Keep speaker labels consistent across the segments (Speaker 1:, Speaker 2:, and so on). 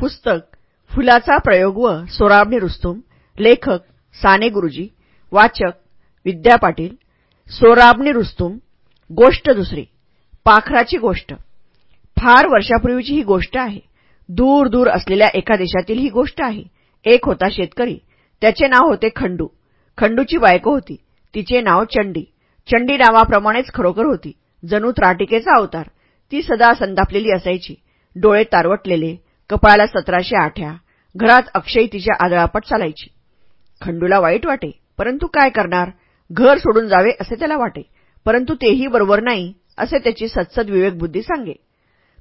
Speaker 1: पुस्तक फुलाचा प्रयोग व सोराबणी रुस्तुम लेखक साने गुरुजी वाचक विद्या पाटील सोराबणी रुस्तुम गोष्ट दुसरी पाखराची गोष्ट. फार वर्षापूर्वीची ही गोष्ट आहे. दूर दूर असलेल्या एका देशातील ही गोष्ट आहे. एक होता शेतकरी त्याचे नाव होते खंडू. खंडूची बायको होती. तिचे नाव चंडी. चंडी नावाप्रमाणेच खरोखर होती. जणू त्राटिकेचा अवतार. ती सदा संतापलेली असायची. डोळे तारवटलेले कपाळाला सतराशे आठ्या. घरात अक्षय तिच्या आदळापट चालायची. खंडूला वाईट वाटे. परंतु काय करणार? घर सोडून जावे असे त्याला वाटे. परंतु तेही बरोबर नाही असे त्याची सत्सद विवेकबुद्धी सांगे.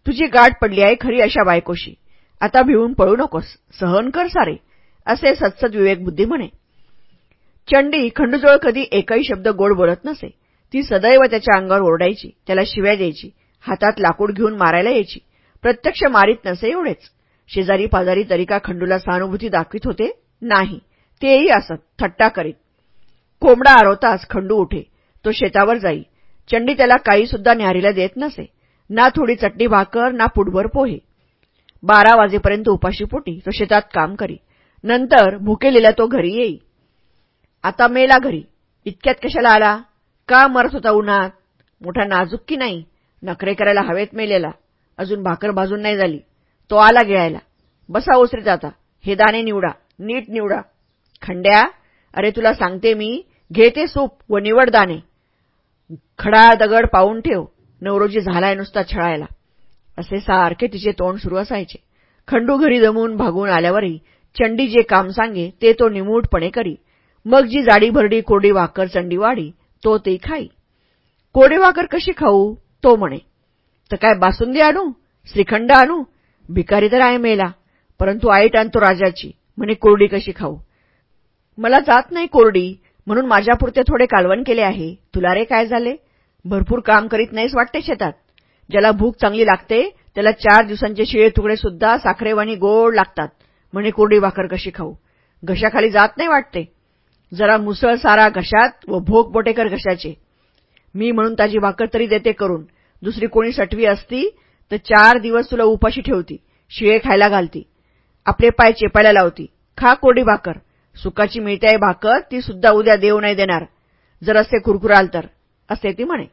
Speaker 1: तुझी गाठ पडली आहे खरी अशा बायकोशी. आता भिवून पळू नकोस. सहन कर सारे असे सत्सद विवेकबुद्धी म्हणे. चंडी खंडूजवळ कधी एकही शब्द गोड बोलत नसे. ती सदैव त्याच्या अंगावर ओरडायची. त्याला शिव्या द्यायची. हातात लाकूड घेऊन मारायला यायची. प्रत्यक्ष मारीत नसे एवढेच. शेजारी पाजारी तरी का खंडूला सहानुभूती दाखवित होते? नाही. तेही असत. थट्टा करीत. कोंबडा आरवताच खंडू उठे. तो शेतावर जाई. चंडी त्याला काही सुद्धा न्याहारीला देत नसे. ना थोडी चटणी भाकर ना पुटभर पोहे. बारा वाजेपर्यंत उपाशी पोटी. तो शेतात काम करी. नंतर भुकेलेला तो घरी येई. आता मेला घरी. इतक्यात कशाला आला? का मरत होता उन्हात? मोठा नाजूक की नाही? नखरे करायला हवेत मेलेला. अजून भाकर भाजून नाही झाली. तो आला गिळायला बसा ओसरीत आता. हे दाणे निवडा. नीट निवडा. खंड्या अरे तुला सांगते मी घेते सूप व निवड दाणे. खडा दगड पाहून ठेव. नवरोजी झालाय नुसता छळायला. असे सारखे तिचे तोंड सुरू असायचे. खंडू घरी जमून भागून आल्यावरही चंडी जे काम सांगे ते तो निमूटपणे करी. मग जी जाडी भरडी कोरडी वाकर चंडी वाढी तो ते खाई. कोरडी वाकर कशी खाऊ? तो म्हणे. तर काय बासुंदी आणू? श्रीखंड आणू? भिकारी तर आहे मेला परंतु आईट आणतो राजाची. म्हणे कोरडी कशी खाऊ? मला जात नाही कोरडी म्हणून माझ्यापुरते थोडे कालवण केले आहे. तुला रे काय झाले? भरपूर काम करीत नाहीस वाटते शेतात. ज्याला भूक चांगली लागते त्याला चार दिवसांचे शिळे तुकडे सुद्धा साखरेवाणी गोड लागतात. म्हणे कोरडी भाकर कशी खाऊ? घशाखाली जात नाही वाटते. जरा मुसळ सारा घशात व भोग बोटेकर घशाचे. मी म्हणून ताजी भाकर तरी देते करून. दुसरी कोणी सटवी असती तर चार दिवस तुला उपाशी ठेवती. शिळे खायला घालती. आपले पाय चेपायला लावती. खा कोरडी भाकर. सुकाची मिळते भाकर ती सुद्धा उद्या देऊ नाही देणार. जर असे कुरकुराल तर. असे ती म्हणे.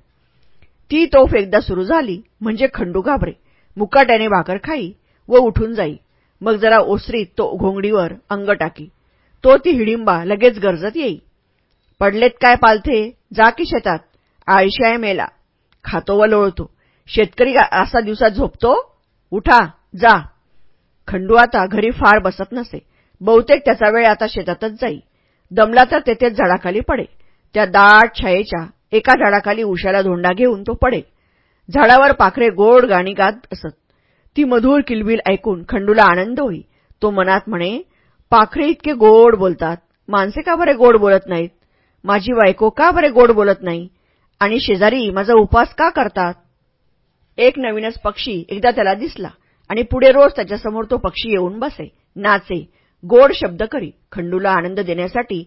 Speaker 1: ती तोफ एकदा सुरू झाली म्हणजे खंडू घाबरे. मुकाट्याने भाकर खाई व उठून जाई. मग जरा ओसरीत तो घोंगडीवर अंग टाकी. तो ती हिडिंबा लगेच गरजत येई. पडलेत काय पालथे? जा की शेतात. आळशाय मेला. खातो व लोळतो. शेतकरी असा दिवसात झोपतो? उठा. जा. खंडू आता घरी फार बसत नसे. बहुतेक त्याचा वेळ आता शेतातच जाई. दमला तर तेथेच झाडाखाली पडे. त्या दाट छायेच्या एका झाडाखाली उशाला धोंडा घेऊन तो पडे. झाडावर पाखरे गोड गाणी गात असत. ती मधुर किलबिल ऐकून खंडूला आनंद होई. तो मनात म्हणे पाखरे इतके गोड बोलतात. माणसे का बरे गोड बोलत नाहीत? माझी बायको का बरे गोड बोलत नाही? आणि शेजारी माझा उपास का करतात? एक नवीनच पक्षी एकदा त्याला दिसला. आणि पुढे रोज त्याच्यासमोर तो पक्षी येऊन बसे नाचे गोड शब्द करी. खंडूला आनंद देण्यासाठी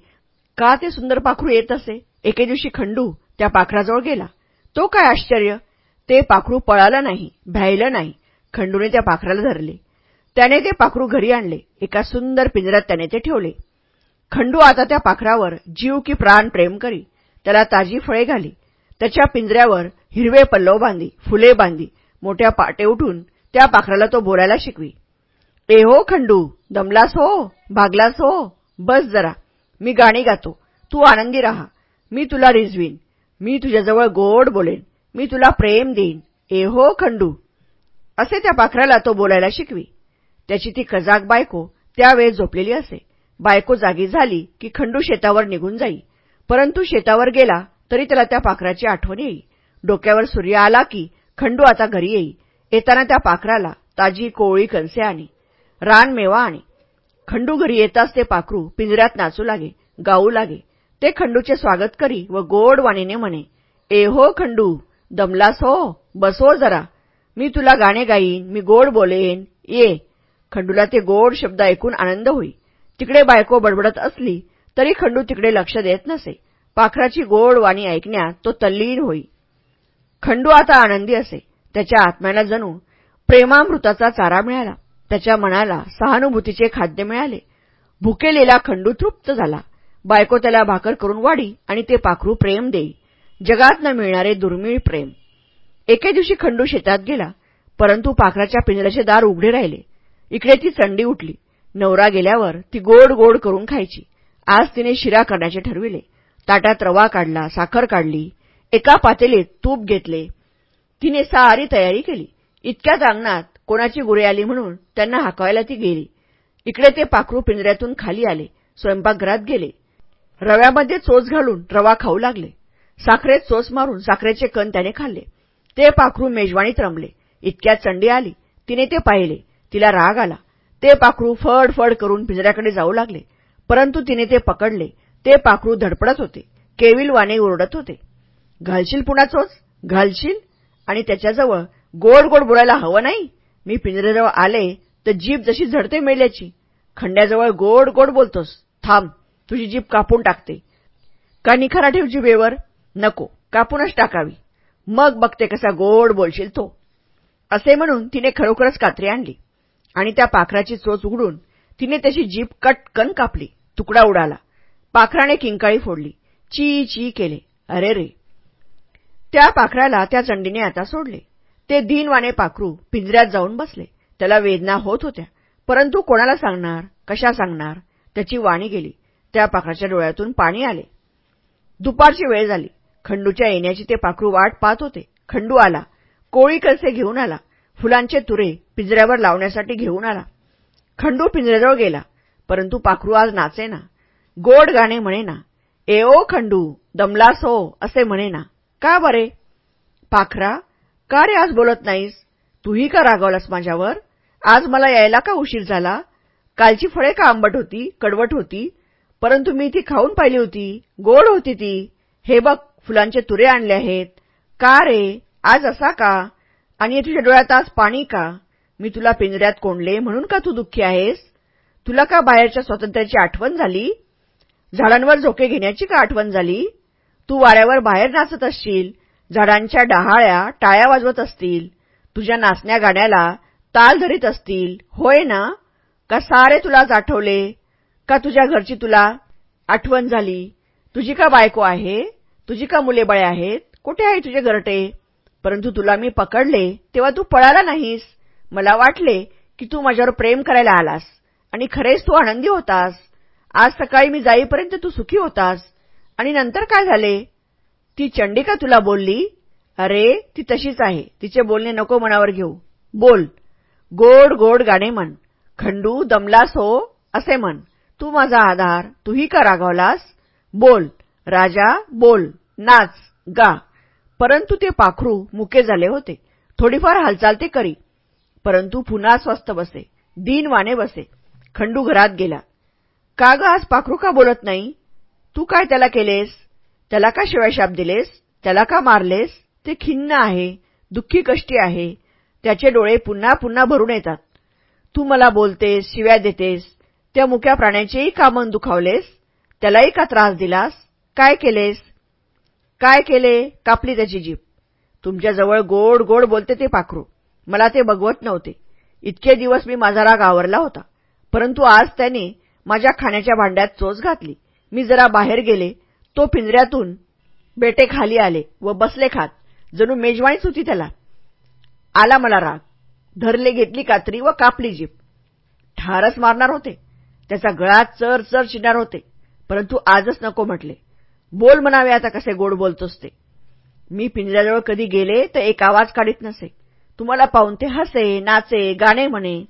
Speaker 1: का ते सुंदर पाखरू येत असे? एके दिवशी खंडू त्या पाखराजवळ गेला. तो काय आश्चर्य? ते पाखरू पळालं नाही भ्यायलं नाही. खंडूने त्या पाखराला धरले. त्याने ते पाखरू घरी आणले. एका सुंदर पिंजऱ्यात त्याने ते ठेवले. खंडू आता त्या पाखरावर जीव की प्राण प्रेम करी. त्याला ताजी फळे घाली. त्याच्या पिंजऱ्यावर हिरवे पल्लव बांधी फुले बांधी मोठ्या पाटे उठून त्या पाखराला तो बोलायला शिकवी. ए हो खंडू दमलास हो भागलास हो बस जरा मी गाणी गातो तू आनंदी राहा मी तुला रिझवीन मी तुझ्याजवळ गोड बोलेन मी तुला प्रेम देईन ए हो खंडू. असे त्या पाखराला तो बोलायला शिकवी. त्याची ती कजाक बायको त्यावेळेस झोपलेली असे. बायको जागी झाली की खंडू शेतावर निघून जाई. परंतु शेतावर गेला तरी त्याला त्या पाखराची आठवण येई. डोक्यावर सूर्य आला की खंडू आता घरी येई. येताना त्या पाखराला ताजी कोळी कणसे आणि रान मेवा आणि. खंडू घरी येताच ते पाखरू पिंजऱ्यात नाचू लागे गाऊ लागे. ते खंडूचे स्वागत करी व गोड वाणीने म्हणे ए हो खंडू दमलास हो? बसो जरा. मी तुला गाणे गाईन मी गोड बोलेन. ये. खंडूला ते गोड शब्द ऐकून आनंद होई. तिकडे बायको बडबडत असली तरी खंडू तिकडे लक्ष देत नसे. पाखराची गोड वाणी ऐकण्यात तो तल्लीन होई. खंडू आता आनंदी असे. त्याच्या आत्म्याला जणू प्रेमामृताचा चारा मिळाला. त्याच्या मनाला सहानुभूतीचे खाद्य मिळाले. भुकेलेला खंडू तृप्त झाला. बायको त्याला भाकर करून वाढी आणि ते पाखरू प्रेम देई जगात न मिळणारे दुर्मिळ प्रेम. एके दिवशी खंडू शेतात गेला. परंतु पाखराच्या पिंजऱ्याचे दार उघडे राहिले. इकडे ती चंडी उठली. नवरा गेल्यावर ती गोड गोड करून खायची. आज तिने शिरा करण्याचे ठरविले. ताटात रवा काढला साखर काढली. एका पातेलीत तूप घेतले. तिने सारी तयारी केली. इतक्याच अंगणात कोणाची गुरे आली म्हणून त्यांना हाकवायला ती गेली. इकडे ते पाखरू पिंजऱ्यातून खाली आले. स्वयंपाकघरात गेले. रव्यामध्ये चोच घालून रवा खाऊ लागले. साखरेत चोच मारून साखरेचे कण त्याने खाल्ले. ते पाखरू मेजवाणीत रमले. इतक्यात चंडी आली. तिने ते पाहिले. तिला राग आला. ते पाखरू फड फड करून पिंजऱ्याकडे जाऊ लागले. परंतु तिने ते पकडले. ते पाखरू धडपडत होते. केविल वाने ओरडत होते. घालशील पुन्हा चोच? घालशील? आणि त्याच्याजवळ गोड गोड बोलायला हवं नाही. मी पिंजऱ्याजवळ आले तर जीप जशी झडते मेल्याची. खंड्याजवळ गोड गोड बोलतोस. थांब तुझी जीप कापून टाकते. का निखारा ठेव जिबेवर नको कापूनच टाकावी. मग बघते कसा गोड बोलशील तो. असे म्हणून तिने खरोखरच कात्री आणली. आणि त्या पाखराची चोच उघडून तिने त्याची जीप कटकन कापली. तुकडा उडाला. पाखराने किंकाळी फोडली. ची ची केले. अरे रे त्या पाखराला त्या चंडीने आता सोडले. ते दिनवाने पाखरू पिंजऱ्यात जाऊन बसले. त्याला वेदना होत होत्या. परंतु कोणाला सांगणार? कशा सांगणार? त्याची वाणी गेली. त्या पाखराच्या डोळ्यातून पाणी आले. दुपारची वेळ झाली. खंडूच्या येण्याची ते पाखरू वाट पाहत होते. खंडू आला. कोळी कसे घेऊन आला. फुलांचे तुरे पिंजऱ्यावर लावण्यासाठी घेऊन आला. खंडू पिंजऱ्याजवळ गेला. परंतु पाखरू आज नाचेना. गोड गाणे म्हणेना. ए ओ खंडू दमलास हो असे म्हणेना. का बरे? पाखरा का रे आज बोलत नाहीस? तूही का रागवलास माझ्यावर? आज मला यायला का उशीर झाला? कालची फळे का आंबट होती कडवट होती? परंतु मी ती खाऊन पाहिली होती गोड होती ती. हे बघ फुलांचे तुरे आणले आहेत. का रे? आज असा का? आणि तुझ्या डोळ्यात आज पाणी का? मी तुला पिंजऱ्यात कोंडले म्हणून का तू दुःखी आहेस? तुला का बाहेरच्या स्वातंत्र्याची आठवण झाली? झाडांवर झोके घेण्याची का आठवण झाली? तू वाऱ्यावर बाहेर नाचत असशील झाडांच्या डहाळ्या टाळ्या वाजवत असतील तुझ्या नाचण्या गाण्याला ताल धरीत असतील होय ना? का सारे तुलाच आठवले का तुझ्या घरची तुला आठवण झाली? तुझी का बायको आहे? तुझी का मुले बळे आहेत? कुठे आहे तुझे घरटे? परंतु तुला मी पकडले तेव्हा तू पळाला नाहीस. मला वाटले की तू माझ्यावर प्रेम करायला आलास आणि खरेच तू आनंदी होतास. आज सकाळी मी जाईपर्यंत तू सुखी होतास. आणि नंतर काय झाले? ती चंडिका तुला बोलली अरे ती तशीच आहे. तिचे बोलणे नको मनावर घेऊ. बोल. गोड गोड गाणे म्हण. खंडू दमलास हो असे म्हण. तू माझा आधार. तूही का रागावलास? बोल. राजा बोल. नाच. गा. परंतु ते पाखरू मुके झाले होते. थोडीफार हालचाल ते करी. परंतु पुन्हा स्वस्थ बसे. दीनवाने बसे. खंडू घरात गेला. का ग आज पाखरू का बोलत नाही? तू काय त्याला केलेस? त्याला का शिवायशाप दिलेस? त्याला का मारलेस? ते खिन्न आहे दुःखी कष्टी आहे. त्याचे डोळे पुन्हा पुन्हा भरून येतात. तू मला बोलतेस शिव्या देतेस. त्या मुक्या प्राण्याचेही का मन दुखावलेस? त्यालाही का त्रास दिलास? काय केलेस? काय केले? कापली त्याची जीप तुमच्याजवळ गोड गोड बोलते ते पाखरू. मला ते बघवत नव्हते. इतके दिवस मी माझा राग आवरला होता. परंतु आज त्याने माझ्या खाण्याच्या भांड्यात चोच घातली. मी जरा बाहेर गेले तो पिंजऱ्यातून बेटे खाली आले व बसले खात. जणू मेजवानीच होती त्याला. आला मला राग. धरले घेतली कात्री व कापली जीप. ठारच मारणार होते. त्याचा गळा चर चर चिडणार होते. परंतु आजच नको म्हटले. बोल म्हणावे आता कसे गोड बोलतोस ते. मी पिंजऱ्याजवळ कधी गेले तर एक आवाज काढीत नसे. तुम्हाला पाहून ते हसे नाचे गाणे म्हणे.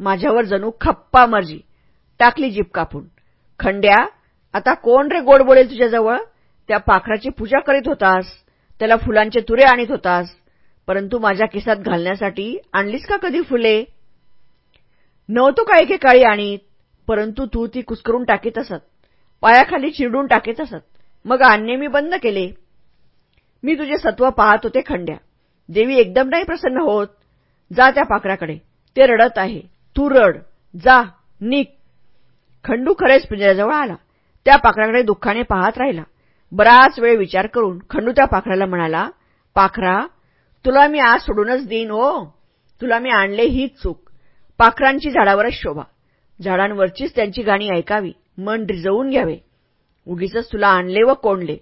Speaker 1: माझ्यावर जणू खप्पा मर्जी. टाकली जीप कापून. खंड्या आता कोण रे गोड बोलेल तुझ्याजवळ? त्या पाखराची पूजा करीत होतास. त्याला फुलांचे तुरे आणीत होतास. परंतु माझ्या केसात घालण्यासाठी आणलीस का कधी फुले? नव्हतो का एकेकाळी आणीत? परंतु तू ती कुसकरून टाकीत असत. पायाखाली चिरडून टाकीत असत. मग आणणे मी बंद केले. मी तुझे सत्व पाहत होते खंड्या. देवी एकदम नाही प्रसन्न होत. जा त्या पाखराकडे. ते रडत आहे. तू रड. जा. निक खंडू खरेच पिंजऱ्याजवळ आला. त्या पाखराकडे दुःखाने पाहत राहिला. बराच वेळ विचार करून खंडू त्या पाखराला म्हणाला पाखरा तुला मी आज सोडूनच देईन हो. तुला मी आणले हीच चूक. पाखरांची झाडावरच शोभा. झाडांवरचीच त्यांची गाणी ऐकावी. मन रिजवून घ्यावे. उगीच तुला आणले व कोंडले.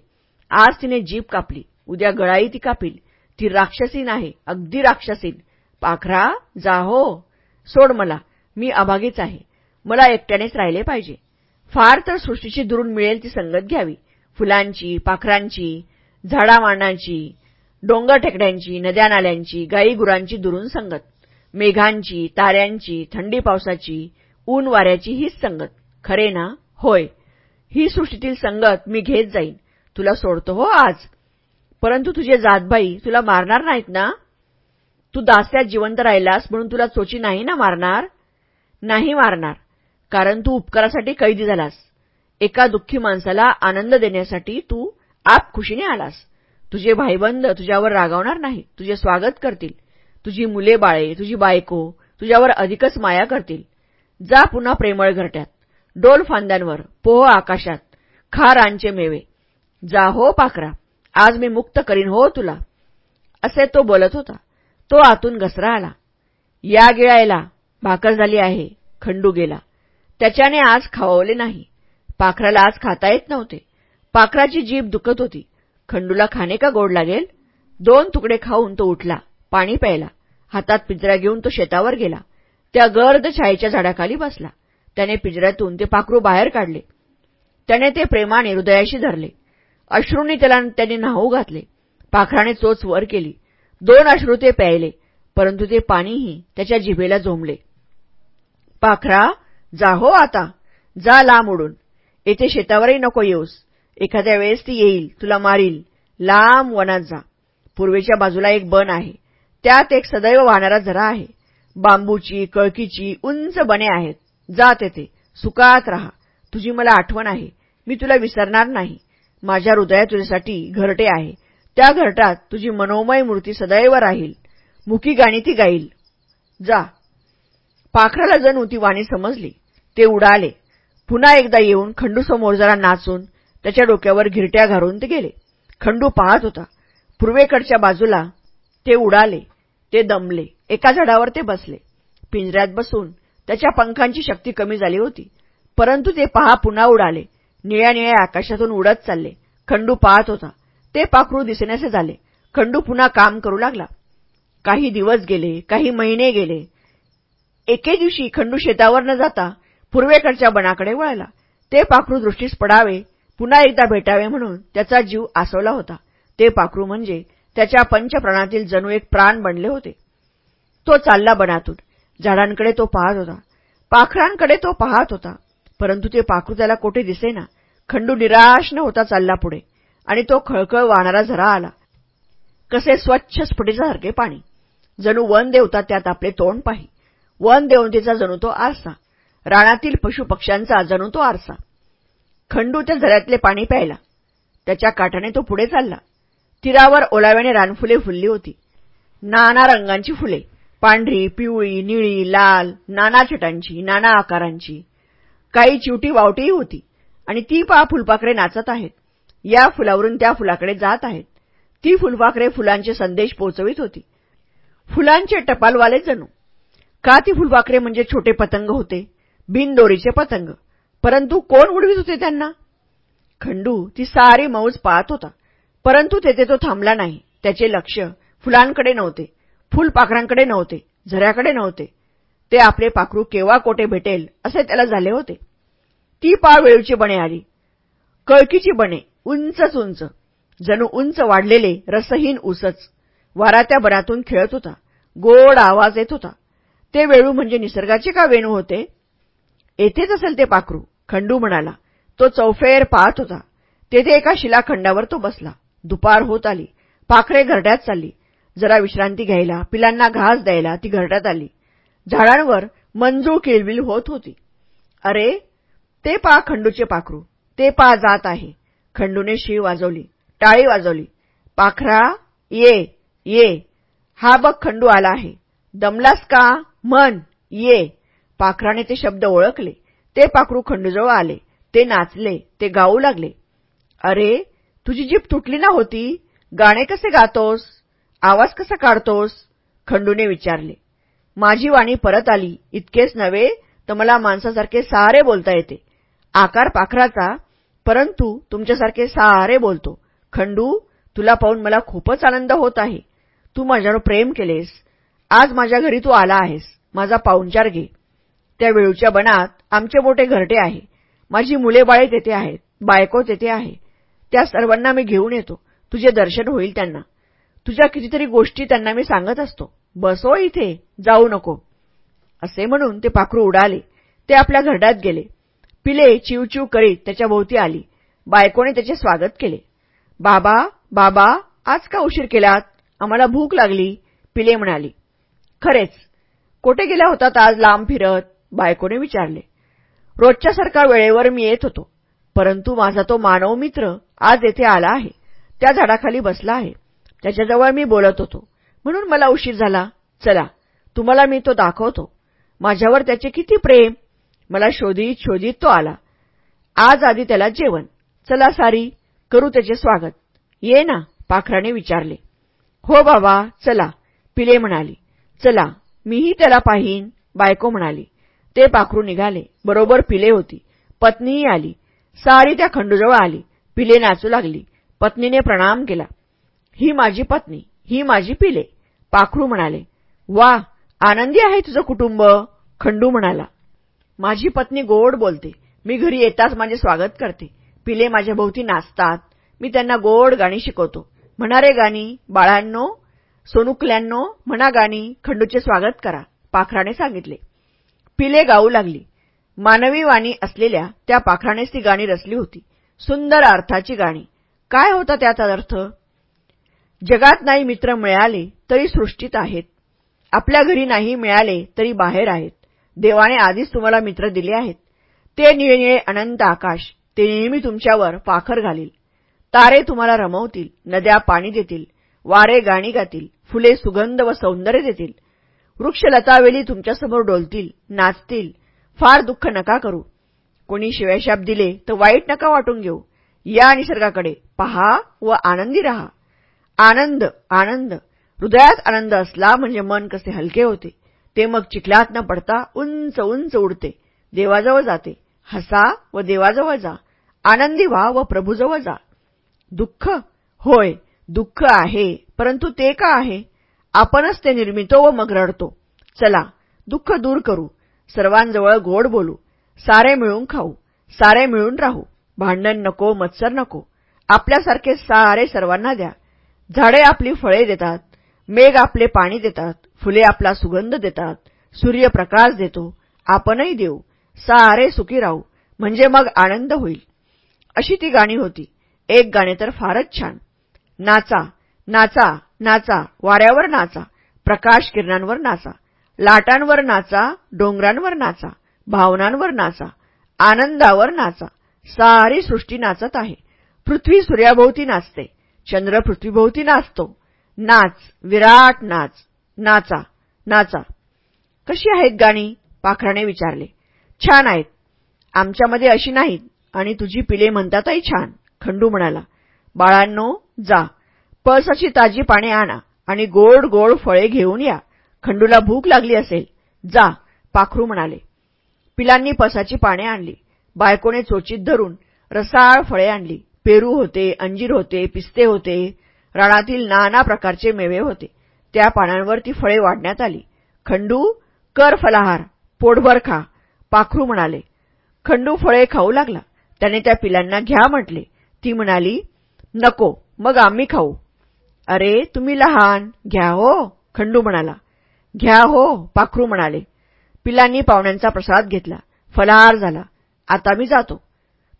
Speaker 1: आज तिने जीप कापली. उद्या गळाई ती कापील. ती राक्षसीन आहे अगदी राक्षसीन. पाखरा जा हो. सोड मला. मी अभागीच आहे. मला एकट्यानेच राहिले पाहिजे. फार तर सृष्टीची दुरून मिळेल ती संगत घ्यावी. फुलांची पाखरांची झाडावानांची डोंगर टेकड्यांची नद्या नाल्यांची गाई गुरांची दुरून संगत. मेघांची ताऱ्यांची थंडी पावसाची ऊन वाऱ्याची हीच संगत. खरे ना? होय. ही सृष्टीतील संगत मी घेत जाईन. तुला सोडतो हो आज. परंतु तुझे जातबाई तुला मारणार नाहीत ना? तू दास्यात जिवंत राहिलास म्हणून तुला चोची नाही ना मारणार? नाही मारणार. कारण तू उपकारासाठी कैदी झालास. एका दुःखी माणसाला आनंद देण्यासाठी तू आप खुशीने आलास. तुझे भाईबंद तुझ्यावर रागावणार नाही. तुझे स्वागत करतील. तुझी मुले बाळे तुझी बायको तुझ्यावर अधिकच माया करतील. जा पुन्हा प्रेमळ घरट्यात. डोल फांद्यांवर पोह आकाशात. खा रानचे मेवे. जा हो पाखरा. आज मी मुक्त करीन हो तुला. असे तो बोलत होता. तो आतून घसरा आला. या गिळायला भाकर झाली आहे. खंडू गेला. त्याच्याने आज खाववले नाही. पाखराला आज खाता येत नव्हते. पाखराची जीभ दुखत होती. खंडूला खाणे का गोड लागेल? दोन तुकडे खाऊन तो उठला पाणी प्यायला. हातात पिंजरा घेऊन तो शेतावर गेला. त्या गर्द छायेच्या झाडाखाली बसला. त्याने पिंजऱ्यातून ते पाखरू बाहेर काढले. त्याने ते प्रेमाने हृदयाशी धरले. अश्रूंनी त्याला त्याने न्हाऊ घातले. पाखराने चोच वर केली. दोन अश्रू ते प्यायले परंतु ते पाणीही त्याच्या जिभेला झोंबले. पाखरा जा हो आता. जा लांब उडून. येथे शेतावरही नको येऊस. एखाद्या वेळेस ती येईल तुला मारील. लांब वनात जा. पूर्वेच्या बाजूला एक बन आहे. त्यात एक सदैव वाहणारा झरा आहे. बांबूची कळकीची उंच बने आहेत. जा तेथे. सुकात राहा. तुझी मला आठवण आहे. मी तुला विसरणार नाही. माझ्या हृदयात तुझ्यासाठी घरटे आहे. त्या घरटात तुझी मनोमय मूर्ती सदैव राहील. मुकी गाणी ती गाईल. जा. पाखराला जणू ती वाणी समजली. ते उडाले. पुन्हा एकदा येऊन खंडूसमोर जरा नाचून त्याच्या डोक्यावर घिरट्या घालून ते गेले. खंडू पाहत होता. पूर्वेकडच्या बाजूला ते उडाले ते दमले एका झाडावर ते बसले. पिंजऱ्यात बसून त्याच्या पंखांची शक्ती कमी झाली होती. परंतु ते पहा पुन्हा उडाले. निळ्या निळ्या आकाशातून उडत चालले. खंडू पाहत होता. ते पाखरू दिसण्याचे झाले. खंडू पुन्हा काम करू लागला. काही दिवस गेले काही महिने गेले. एके दिवशी खंडू शेतावर न जाता पूर्वेकडच्या बनाकडे वळला. ते पाखरू दृष्टीस पडावे पुन्हा एकदा भेटावे म्हणून त्याचा जीव आसवला होता. ते पाखरू म्हणजे त्याच्या पंचप्राणातील जणू एक प्राण बनले होते. तो चालला बनातून. झाडांकडे तो पाहत होता. पाखरांकडे तो पाहत होता. परंतु ते पाखरू त्याला कोठे दिसेना. खंडू निराश न होता चालला पुढे. आणि तो खळखळ वाहणारा झरा आला. कसे स्वच्छ स्फुटीसारखे पाणी. जणू वन देवता त्यात आपले तोंड पाही. वन देवतेचा जणू तो आरसा. रानातील पशुपक्ष्यांचा जणू तो आरसा. खंडू त्या झऱ्यातले पाणी प्यायला. त्याच्या काठाने तो पुढे चालला. तीरावर ओलाव्याने रानफुले फुलली होती. नाना रंगांची फुले. पांढरी पिवळी निळी लाल नाना छटांची नाना आकारांची. काही चिवटी वावटीही होती आणि ती पा फुलपाखरे नाचत आहेत. या फुलावरून त्या फुलाकडे जात आहेत. ती फुलपाखरे फुलांचे संदेश पोचवित होती. फुलांचे टपालवाले जणू. का ती फुलपाखरे म्हणजे छोटे पतंग होते? बिनदोरीचे पतंग. परंतु कोण उडवित होते त्यांना? खंडू ती सारी मौज पाहत होता. परंतु तेथे तो थांबला नाही. त्याचे लक्ष फुलांकडे नव्हते. फुलपाखरांकडे नव्हते. झऱ्याकडे नव्हते. ते आपले पाखरू केव्हा कोठे भेटेल असे त्याला झाले होते. ती पा वेळूची बणे आली. कळकीची बणे उंचच उंच जणू उंच वाढलेले रसहीन उसच वारा त्या बनातून खेळत होता. गोड आवाज येत होता. ते वेळू म्हणजे निसर्गाचे का वेणू होते? येथेच असेल ते पाखरू. खंडू म्हणाला तो चौफेर पाहत होता. तेथे एका शिलाखंडावर तो बसला. दुपार होत आली. पाखरे घरड्यात चालली. जरा विश्रांती घ्यायला पिलांना घास द्यायला ती घरड्यात आली. झाडांवर मंजूळ किलबिल होत होती. अरे ते पा खंडूचे पाखरू. ते पा जात आहे. खंडूने शी वाजवली. टाळी वाजवली. पाखरा ये ये. हा बघ खंडू आला आहे. दमलास का? मन ये. पाखराने ते शब्द ओळखले. ते पाखरू खंडूजवळ आले. ते नाचले. ते गाऊ लागले. अरे तुझी जीप तुटली ना होती? गाणे कसे गातोस? आवाज कसा काढतोस? खंडूने विचारले. माझी वाणी परत आली. इतकेच नव्हे तर मला माणसासारखे सारे बोलता येते. आकार पाखराचा परंतु तुमच्यासारखे सारे बोलतो. खंडू तुला पाहून मला खूपच आनंद होत आहे. तू माझ्यावर प्रेम केलेस. आज माझ्या घरी तू आला आहेस. माझा पाहुणचार घे. त्या वेळूच्या बनात आमचे मोठे घरटे आहे. माझी मुले बाळे तेथे आहेत. बायको तेथे आहे. त्या सर्वांना मी घेऊन येतो. तुझे दर्शन होईल त्यांना. तुझ्या कितीतरी गोष्टी त्यांना मी सांगत असतो. बसो इथे. जाऊ नको. असे म्हणून ते पाखरू उडाले. ते आपल्या घरड्यात गेले. पिले चिवचिव करीत त्याच्याभोवती आली. बायकोने त्याचे स्वागत केले. बाबा बाबा आज का उशीर केलात? आम्हाला भूक लागली. पिले म्हणाली. खरेच. कोठे गेला होतात आज लांब फिरत? बायकोने विचारले रोजच्यासारखा वेळेवर मी येत होतो परंतु माझा तो मानव मित्र आज येथे आला आहे त्या झाडाखाली बसला आहे त्याच्याजवळ मी बोलत होतो. म्हणून मला उशीर झाला चला तुम्हाला मी तो दाखवतो. माझ्यावर त्याचे किती प्रेम. मला शोधित शोधित तो आला आज आधी त्याला जेवण. चला सारी करू त्याचे स्वागत. ये ना पाखराने विचारले. हो बाबा चला पिले म्हणाली. चला मीही त्याला पाहीन बायको म्हणाली. ते पाखरू निघाले. बरोबर पिले होती. पत्नीही आली. सारी त्या खंडूजवळ आली. पिले नाचू लागली. पत्नीने प्रणाम केला. ही माझी पत्नी. ही माझी पिले. पाखरू म्हणाले. वा आनंदी आहे तुझं कुटुंब खंडू म्हणाला. माझी पत्नी गोड बोलते. मी घरी येताच माझे स्वागत करते. पिले माझ्या भोवती नाचतात. मी त्यांना गोड गाणी शिकवतो. म्हणारे गाणी बाळांनो सोनुकल्यांनो म्हणा गाणी खंडूचे स्वागत करा पाखराने सांगितले. पिले गाऊ लागली. मानवी वाणी असलेल्या त्या पाखरानेच ती गाणी रचली होती. सुंदर अर्थाची गाणी. काय होता त्याचा अर्थ? जगात नाही मित्र मिळाले तरी सृष्टीत आहेत. आपल्या घरी नाही मिळाले तरी बाहेर आहेत. देवाने आधीच तुम्हाला मित्र दिले आहेत. ते निळे अनंत आकाश ते नेहमी तुमच्यावर पाखर घालील. तारे तुम्हाला रमवतील नद्या पाणी देतील वारे गाणी गातील फुले सुगंध व सौंदर्य देतील. वृक्षलतावेली तुमच्यासमोर डोलतील नाचतील. फार दुःख नका करू. कोणी शिवायशाप दिले तर वाईट नका वाटून घेऊ. या निसर्गाकडे पहा व आनंदी रहा. आनंद आनंद. हृदयात आनंद असला म्हणजे मन कसे हलके होते. ते मग चिखलात न पडता उंच उंच उडते. देवाजवळ जाते. हसा व देवाजवळ जा. आनंदी व्हा व प्रभूजवळ जा. दुःख होय दुःख आहे परंतु ते का आहे? आपणच ते निर्मितो व मग रडतो. चला दुःख दूर करू. सर्वांजवळ गोड बोलू. सारे मिळून खाऊ. सारे मिळून राहू. भांडण नको मत्सर नको. आपल्यासारखे सारे सर्वांना द्या. झाडे आपली फळे देतात. मेघ आपले पाणी देतात. फुले आपला सुगंध देतात. सूर्यप्रकाश देतो. आपणही देऊ. सारे सुखी राहू. म्हणजे मग आनंद होईल. अशी ती गाणी होती. एक गाणे तर फारच छान. नाचा नाचा. नाचा वाऱ्यावर नाचा प्रकाश किरणांवर नाचा लाटांवर नाचा डोंगरांवर नाचा भावनांवर नाचा आनंदावर नाचा सारी सृष्टी नाचत आहे. पृथ्वी सूर्याभोवती नाचते चंद्र पृथ्वीभोवती नाचतो. नाच विराट नाच नाचा नाचा. कशी आहेत गाणी? पाखराने विचारले. छान आहेत. आमच्यामध्ये अशी नाहीत आणि तुझी पिले म्हणतातही छान खंडू म्हणाला. बाळांनो जा. पळसाची ताजी पाने आणा आणि गोड गोड फळे घेऊन या. खंडूला भूक लागली असेल. जा पाखरू म्हणाले. पिलांनी पसाची पाने आणली. बायकोने चोचीत धरून रसाळ फळे आणली. पेरू होते अंजीर होते पिस्ते होते. राणातील नाना प्रकारचे मेवे होते. त्या पानांवर ती फळे वाढण्यात आली. खंडू कर फलाहार पोटभर खा पाखरू म्हणाले. खंडू फळे खाऊ लागला. त्याने त्या पिलांना घ्या म्हटले. ती म्हणाली नको मग आम्ही खाऊ. अरे तुम्ही लहान. घ्या हो. खंडू म्हणाला. घ्या हो पाखरू म्हणाले. पिलांनी पाहुण्यांचा प्रसाद घेतला. फलाहार झाला. आता मी जातो.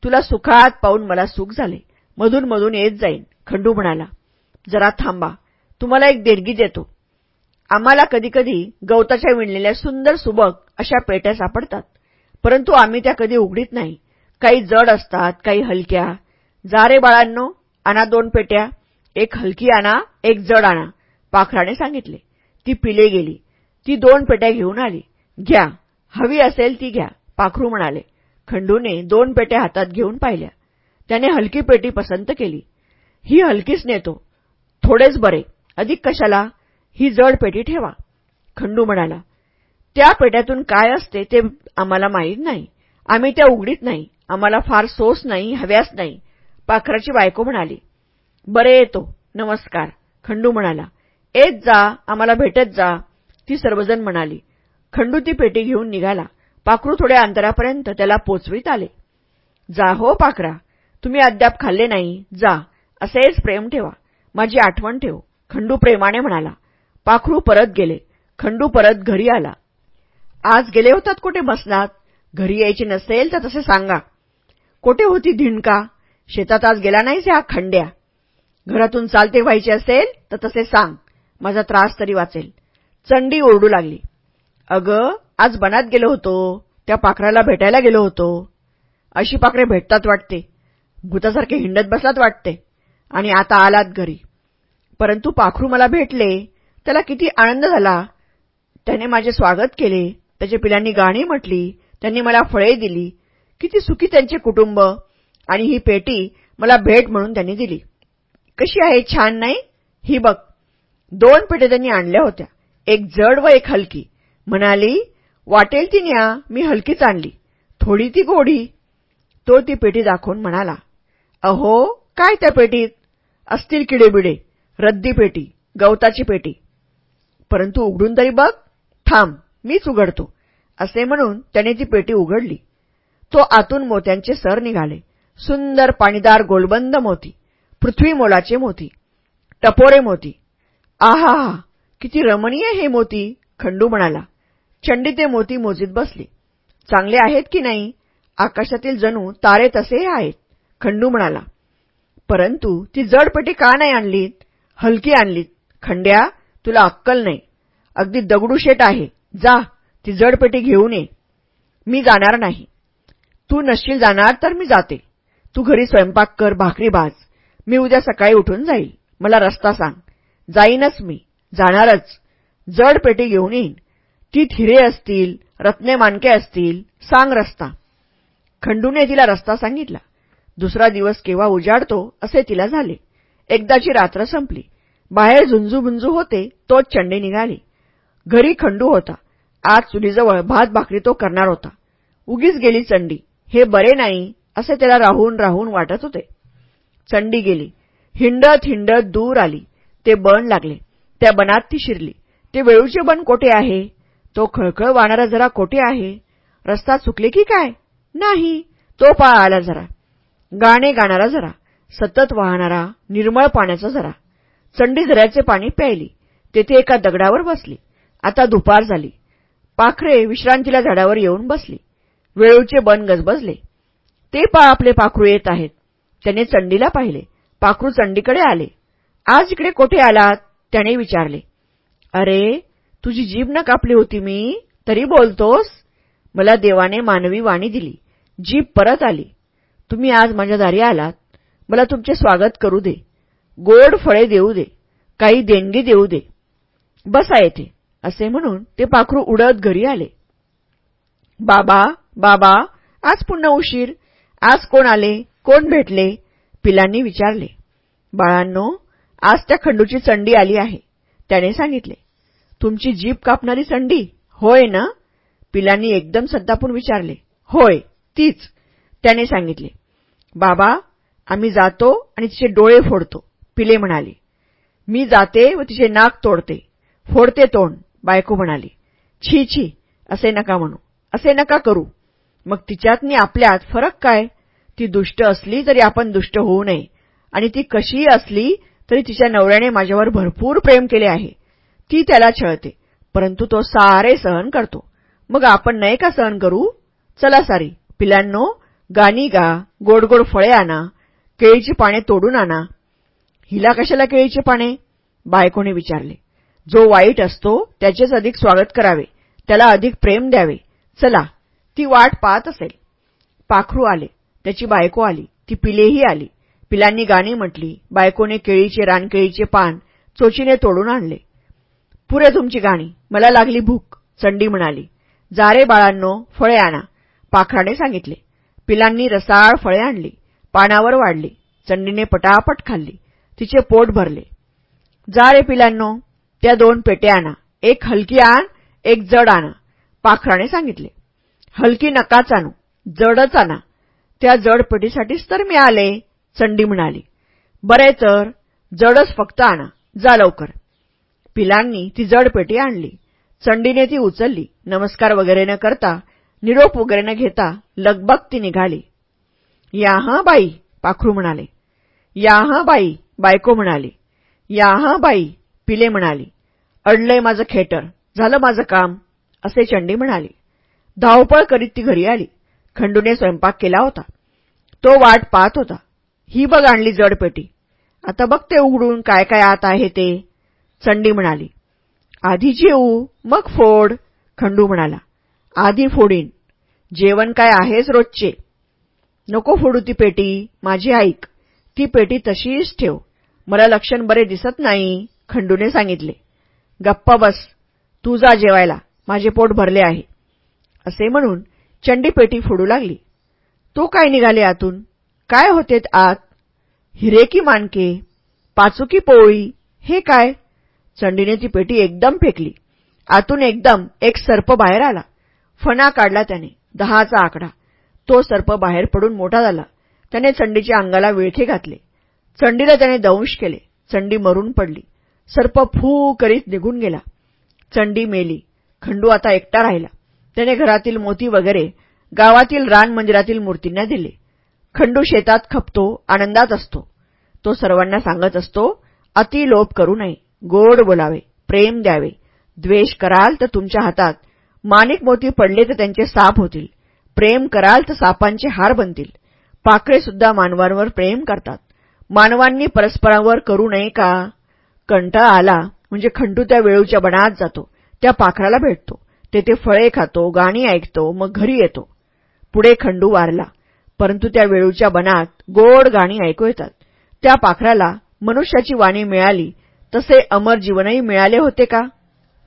Speaker 1: तुला सुखात पाहून मला सुख झाले. मधून मधून येत जाईन खंडू म्हणाला. जरा थांबा. तुम्हाला एक देणगी देतो. आम्हाला कधीकधी गवताच्या विणलेल्या सुंदर सुबक अशा पेट्या सापडतात. परंतु आम्ही त्या कधी उघडीत नाही. काही जड असतात काही हलक्या. जा रे बाळांनो आणा दोन पेट्या. एक हलकी आणा एक जड आणा. पाखराने सांगितले. ती पिले गेली. ती दोन पेट्या घेऊन आली. घ्या. हवी असेल ती घ्या. पाखरू म्हणाले. खंडूने दोन पेट्या हातात घेऊन पाहिल्या. त्याने हलकी पेटी पसंत केली. ही हलकीच नेतो. थोडेच बरे. अधिक कशाला? ही जड पेटी ठेवा. खंडू म्हणाला. त्या पेट्यातून काय असते ते आम्हाला माहीत नाही. आम्ही त्या उघडीत नाही. आम्हाला फार सोस नाही हव्यास नाही. पाखराची बायको म्हणाली. बरे येतो. नमस्कार. खंडू म्हणाला. येत जा आम्हाला भेटत जा ती सर्वजण म्हणाली. खंडू ती पेटी घेऊन निघाला. पाखरू थोड्या अंतरापर्यंत त्याला पोचवीत आले. जा हो पाखरा. तुम्ही अद्याप खाल्ले नाही. जा. असेच प्रेम ठेवा. माझी आठवण ठेव. खंडू प्रेमाने म्हणाला. पाखरू परत गेले. खंडू परत घरी आला. आज गेले होतात कुठे बसलात? घरी यायची नसेल तर तसे सांगा. कोठे होती धिणका शेतात आज गेला नाहीस या खंड्या. घरातून चालते व्हायचे असेल तर तसे सांग. माझा त्रास तरी वाचेल. चंडी ओरडू लागली. अगं आज बनात गेलो होतो. त्या पाखराला भेटायला गेलो होतो. अशी पाखरे भेटतात वाटते. भूतासारखे हिंडत बसलात वाटते. आणि आता आलात घरी. परंतु पाखरू मला भेटले. त्याला किती आनंद झाला. त्याने माझे स्वागत केले. त्याच्या पिलांनी गाणी म्हटली. त्यांनी मला फळे दिली. किती सुखी त्यांचे कुटुंब. आणि ही पेटी मला भेट म्हणून त्यांनी दिली. कशी आहे? छान नाही? ही बघ. दोन पेटे त्यांनी आणल्या होत्या. एक जड व एक हलकी. म्हणाली वाटेल ती न्या मी हलकीच आणली. थोडी ती गोडी. तो ती पेटी दाखवून म्हणाला अहो काय त्या पेटीत? असतील किडेबिडे. रद्दी पेटी गवताची पेटी. परंतु उघडून तरी बघ. थांब मीच उघडतो. असे म्हणून त्याने ती पेटी उघडली. तो आतून मोत्यांचे सर निघाले. सुंदर पाणीदार गोलबंद मोती. पृथ्वी मोलाचे मोती टपोरे मोती. आहा किती रमणीय हे मोती खंडू म्हणाला. चंडी ते मोती मोजीत बसली. चांगले आहेत की नाही? आकाशातील जणू तारे तसे आहेत खंडू म्हणाला. परंतु ती जडपटी का नाही आणलीत? हलकी आणलीत. खंड्या तुला अक्कल नाही. अगदी दगडूशेट आहे. जा ती जडपेटी घेऊन ये. मी जाणार नाही. तू नसशील जाणार तर मी जाते. तू घरी स्वयंपाक कर भाकरी भाज. मी उद्या सकाळी उठून जाईल. मला रस्ता सांग. जाईनच मी. जाणारच. जड पेटी घेऊन येईन. ती हिरे असतील रत्ने मानके असतील सांग रस्ता. खंडूने तिला रस्ता सांगितला. दुसरा दिवस केव्हा उजाडतो असे तिला झाले. एकदाची रात्र संपली. बाहेर झुंजूबुंजू होते तोच चंडी निघाली. घरी खंडू होता. आज चुलीजवळ भात भाकरी तो करणार होता. उगीच गेली चंडी. हे बरे नाही असे त्याला राहून राहून वाटत होते. चंडी गेली. हिंडत हिंडत दूर आली. ते बन लागले. त्या बनात ती शिरली. ते वेळूचे बन कोठे आहे? तो खळखळ वाहणारा जरा कोठे आहे? रस्ता चुकले की काय? नाही. तो पा आला जरा. गाणे गाणारा जरा. सतत वाहणारा निर्मळ पाण्याचा जरा. चंडी झऱ्याचे पाणी प्यायली. तेथे एका दगडावर बसली. आता दुपार झाली. पाखरे विश्रांतीला झाडावर येऊन बसली. वेळूचे बन गजबजले. ते पा आपले पाखरू येत आहेत. त्याने चंडीला पाहिले. पाखरू चंडीकडे आले. आज इकडे कोठे आलात? त्याने विचारले. अरे तुझी जीभ न कापली होती मी तरी बोलतोस? मला देवाने मानवी वाणी दिली. जीभ परत आली. तुम्ही आज माझ्या दारी आलात. मला तुमचे स्वागत करू दे. गोड फळे देऊ दे. काही देणगी देऊ दे. बसा येथे असे म्हणून ते पाखरू उडत घरी आले. बाबा बाबा आज पुन्हा उशीर. आज कोण आले? कोण भेटले? पिलांनी विचारले. बाळांनो आज त्या खंडूची चंडी आली आहे. त्याने सांगितले. तुमची जीप कापणारी संडी? होय ना? पिलांनी एकदम सद्दापून विचारले. होय तीच. त्याने सांगितले. बाबा आम्ही जातो आणि तिचे डोळे फोडतो. पिले म्हणाले. मी जाते व तिचे नाक तोडते. फोडते तोंड बायको म्हणाली. छी छी असे नका म्हणू. असे नका करू. मग तिच्यातनी आपल्यात फरक काय? ती दुष्ट असली तरी आपण दुष्ट होऊ नये. आणि ती कशीही असली तरी तिच्या नवऱ्याने माझ्यावर भरपूर प्रेम केले आहे. ती त्याला छळते परंतु तो सारे सहन करतो. मग आपण नाही का सहन करू? चला सारी पिलांनो गाणी गा गोड गोड फळे आणा केळीची पाने तोडून आणा. हिला कशाला केळीची पाने? बायकोने विचारले. जो वाईट असतो त्याचेच अधिक स्वागत करावे. त्याला अधिक प्रेम द्यावे. चला ती वाट पाहत असेल. पाखरू आले. त्याची बायको आली. ती पिलेही आली. पिलांनी गाणी म्हटली. बायकोने केळीचे रानकेळीचे पान चोचीने तोडून आणले. पुरे तुमची गाणी. मला लागली भूक. चंडी म्हणाली. जा रे बाळांनो फळे आणा. पाखराने सांगितले. पिलांनी रसाळ फळे आणली. पानावर वाढली. चंडीने पटापट खाल्ली. तिचे पोट भरले. जा रे पिलांनो त्या दोन पेटे आणा. एक हलकी आण एक जड आणा. पाखराने सांगितले. हलकी नकाच आणू. जडच आणा. त्या जडपेटीसाठीच तर मी आले चंडी म्हणाली बरे तर जडच फक्त आणा जा लवकर. पिलांनी ती जडपेटी आणली. चंडीने ती उचलली. नमस्कार वगैरे न करता निरोप वगैरे न घेता लगबग ती निघाली. या हं बाई पाखरू म्हणाले. या हं बाई बायको म्हणाली. या हं बाई पिले म्हणाली. अडलंय माझं खेटर झालं माझं काम असे चंडी म्हणाली. धावपळ करीत ती घरी आली. खंडूने स्वयंपाक केला होता. तो वाट पाहत होता. ही बघ आणली जडपेटी. आता बघते उघडून काय काय आत आहे ते. चंडी म्हणाली. आधी जेऊ मग फोड खंडू म्हणाला. आधी फोडीन. जेवण काय आहेच रोजचे? नको फोडू ती पेटी माझी ऐक. ती पेटी तशीच ठेव. मला लक्षण बरे दिसत नाही खंडूने सांगितले. गप्पा बस. तू जा जेवायला. माझे पोट भरले आहे. असे म्हणून चंडीपेटी फोडू लागली. तो काय निघाले आतून? काय होते आत? हिरे की मानके? पाचुकी पोळी? हे काय? चंडीने ती पेटी एकदम फेकली. आतून एकदम एक सर्प बाहेर आला. फणा काढला त्याने दहाचा आकडा. तो सर्प बाहेर पडून मोठा झाला. त्याने चंडीच्या अंगाला विळखे घातले. चंडीला त्याने दंश केले. चंडी मरून पडली. सर्प फू करीत निघून गेला. चंडी मेली. खंडू आता एकटा राहिला. त्याने घरातील मोती वगैरे गावातील रान मंदिरातील मूर्तींना दिले. खंडू शेतात खपतो आनंदात असतो. तो सर्वांना सांगत असतो अति लोभ करू नये गोड बोलावे प्रेम द्यावे. द्वेष कराल तर तुमच्या हातात. माणिक मोती पडले तर त्यांचे साप होतील. प्रेम कराल तर सापांचे हार बनतील. पाखरे सुद्धा मानवांवर प्रेम करतात. मानवांनी परस्परांवर करू नये का? कंटाळा आला म्हणजे खंडू त्या वेळूच्या बनात जातो. त्या पाखराला भेटतो. तेथे फळे खातो गाणी ऐकतो मग घरी येतो. पुढे खंडू वारला. परंतु त्या वेळूच्या बनात गोड गाणी ऐकू येतात. त्या पाखराला मनुष्याची वाणी मिळाली तसे अमर जीवनही मिळाले होते का?